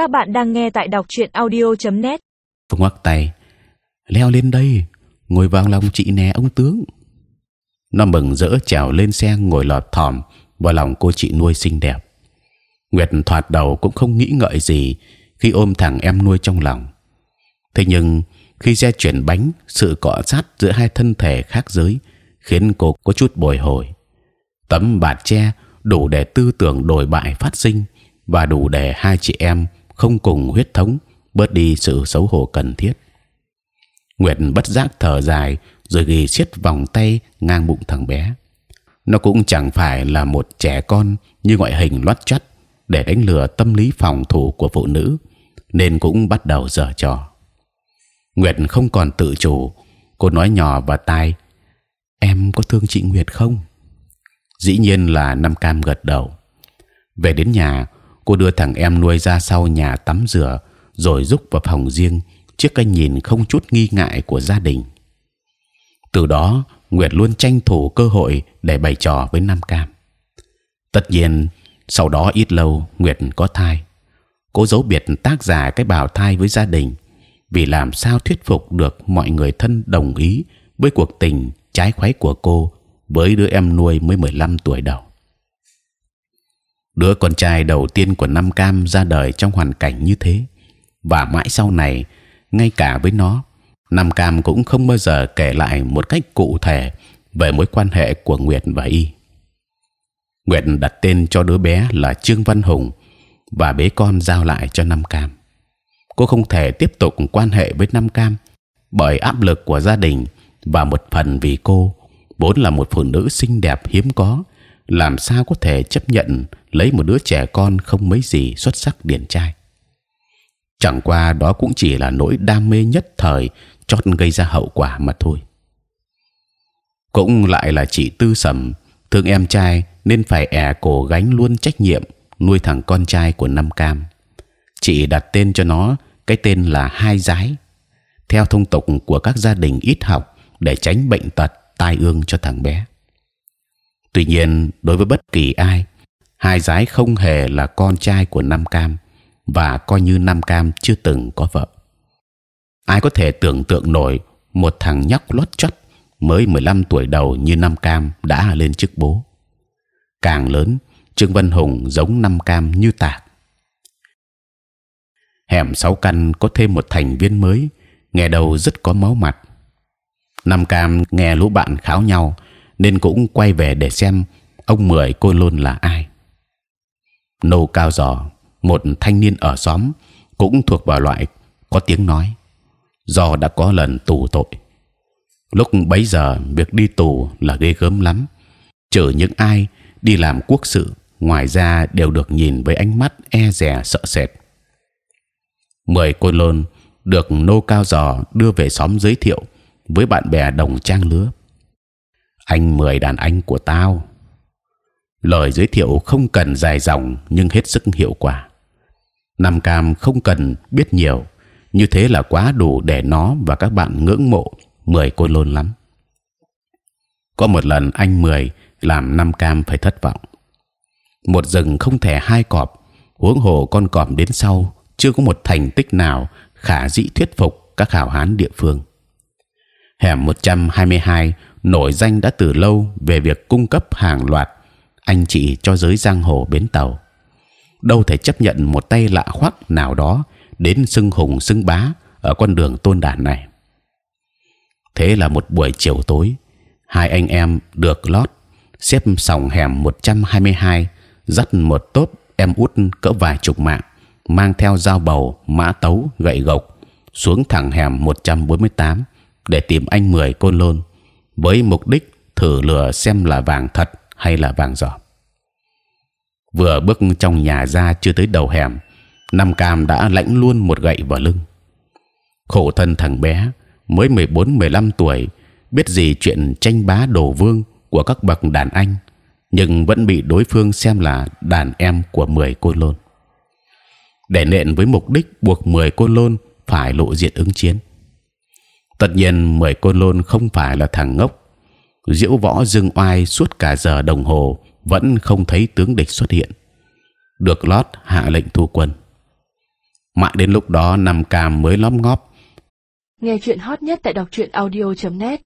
Các bạn đang nghe tại đọc truyện audio.net. ngoắc tay. Leo lên đây, ngồi vào lòng chị nè, ông tướng. Nó mừng rỡ trèo lên xe ngồi lọt thỏm vào lòng cô chị nuôi xinh đẹp. Nguyệt thoạt đầu cũng không nghĩ ngợi gì khi ôm thằng em nuôi trong lòng. Thế nhưng, khi xe chuyển bánh, sự cọ sát giữa hai thân thể khác giới khiến cô có chút bồi hồi. Tấm bạt tre đủ để tư tưởng đổi bại phát sinh và đủ để hai chị em không cùng huyết thống bớt đi sự xấu hổ cần thiết. Nguyệt bất giác thở dài rồi ghi siết vòng tay ngang bụng thằng bé. Nó cũng chẳng phải là một trẻ con như ngoại hình loát chắt để đánh lừa tâm lý phòng thủ của phụ nữ, nên cũng bắt đầu dở trò. Nguyệt không còn tự chủ, cô nói nhỏ vào tai: em có thương chị Nguyệt không? Dĩ nhiên là Nam Cam gật đầu. Về đến nhà, cô đưa thằng em nuôi ra sau nhà tắm rửa, rồi rúc vào phòng riêng trước cái nhìn không chút nghi ngại của gia đình. Từ đó, Nguyệt luôn tranh thủ cơ hội để bày trò với Nam Cam. Tất nhiên, sau đó ít lâu Nguyệt có thai. Cô giấu biệt tác giả cái bào thai với gia đình, vì làm sao thuyết phục được mọi người thân đồng ý với cuộc tình trái khoái của cô với đứa em nuôi mới 15 tuổi đầu. Đứa con trai đầu tiên của Nam Cam ra đời trong hoàn cảnh như thế, và mãi sau này, ngay cả với nó, Nam Cam cũng không bao giờ kể lại một cách cụ thể về mối quan hệ của Nguyệt và Y. Nguyệt đặt tên cho đứa bé là Trương Văn Hùng và bế con giao lại cho Nam Cam. Cô không thể tiếp tục quan hệ với Nam Cam bởi áp lực của gia đình và một phần vì cô vốn là một phụ nữ xinh đẹp hiếm có, làm sao có thể chấp nhận lấy một đứa trẻ con không mấy gì xuất sắc điển trai. Chẳng qua đó cũng chỉ là nỗi đam mê nhất thời chót gây ra hậu quả mà thôi. Cũng lại là chị Tư Sầm thương em trai nên phải è cổ gánh luôn trách nhiệm nuôi thằng con trai của Năm Cam. Chị đặt tên cho nó cái tên là Hai Giái, theo thông tục của các gia đình ít học để tránh bệnh tật tai ương cho thằng bé. Tuy nhiên, đối với bất kỳ ai, hai giái không hề là con trai của Nam Cam và coi như Nam Cam chưa từng có vợ. Ai có thể tưởng tượng nổi một thằng nhóc lót chót mới 15 tuổi đầu như Nam Cam đã lên chức bố. Càng lớn, Trương Văn Hùng giống Nam Cam như tạc. Hẻm sáu căn có thêm một thành viên mới, nghe đầu rất có máu mặt Nam Cam nghe lũ bạn kháo nhau nên cũng quay về để xem ông mười cô lôn là ai. Nô cao giò, một thanh niên ở xóm cũng thuộc vào loại có tiếng nói, do đã có lần tù tội. Lúc bấy giờ việc đi tù là ghê gớm lắm, trừ những ai đi làm quốc sự, ngoài ra đều được nhìn với ánh mắt e dè sợ sệt. Mười cô lôn được nô cao giò đưa về xóm giới thiệu với bạn bè đồng trang lứa. Anh mười đàn anh của tao. Lời giới thiệu không cần dài dòng nhưng hết sức hiệu quả. Nam Cam không cần biết nhiều, như thế là quá đủ để nó và các bạn ngưỡng mộ mười cô lôn lắm. Có một lần anh mười làm Nam Cam phải thất vọng. Một rừng không thể hai cọp, huống hồ con cọp đến sau chưa có một thành tích nào khả dĩ thuyết phục các hảo hán địa phương hẻm 122 nổi danh đã từ lâu về việc cung cấp hàng loạt anh chị cho giới giang hồ bến tàu. Đâu thể chấp nhận một tay lạ khoác nào đó đến xưng hùng xưng bá ở con đường tôn đản này. Thế là một buổi chiều tối, hai anh em được lót xếp sòng hẻm 122 dắt một tốp em út cỡ vài chục mạng, mang theo dao bầu, mã tấu, gậy gộc, xuống thẳng hẻm 148 để tìm anh mười côn lôn với mục đích thử lừa xem là vàng thật hay là vàng giỏ. Vừa bước trong nhà ra chưa tới đầu hẻm, Nam Cam đã lãnh luôn một gậy vào lưng. Khổ thân thằng bé mới 14-15 tuổi, biết gì chuyện tranh bá đồ vương của các bậc đàn anh, nhưng vẫn bị đối phương xem là đàn em của mười côn lôn. Để nện với mục đích buộc mười côn lôn phải lộ diện ứng chiến tất nhiên mười côn lôn không phải là thằng ngốc. Diễu võ dương oai suốt cả giờ đồng hồ, vẫn không thấy tướng địch xuất hiện. Được lót hạ lệnh thu quân. Mãi đến lúc đó năm cam mới lóm ngóp. Nghe chuyện hot nhất tại đọc truyện audio.net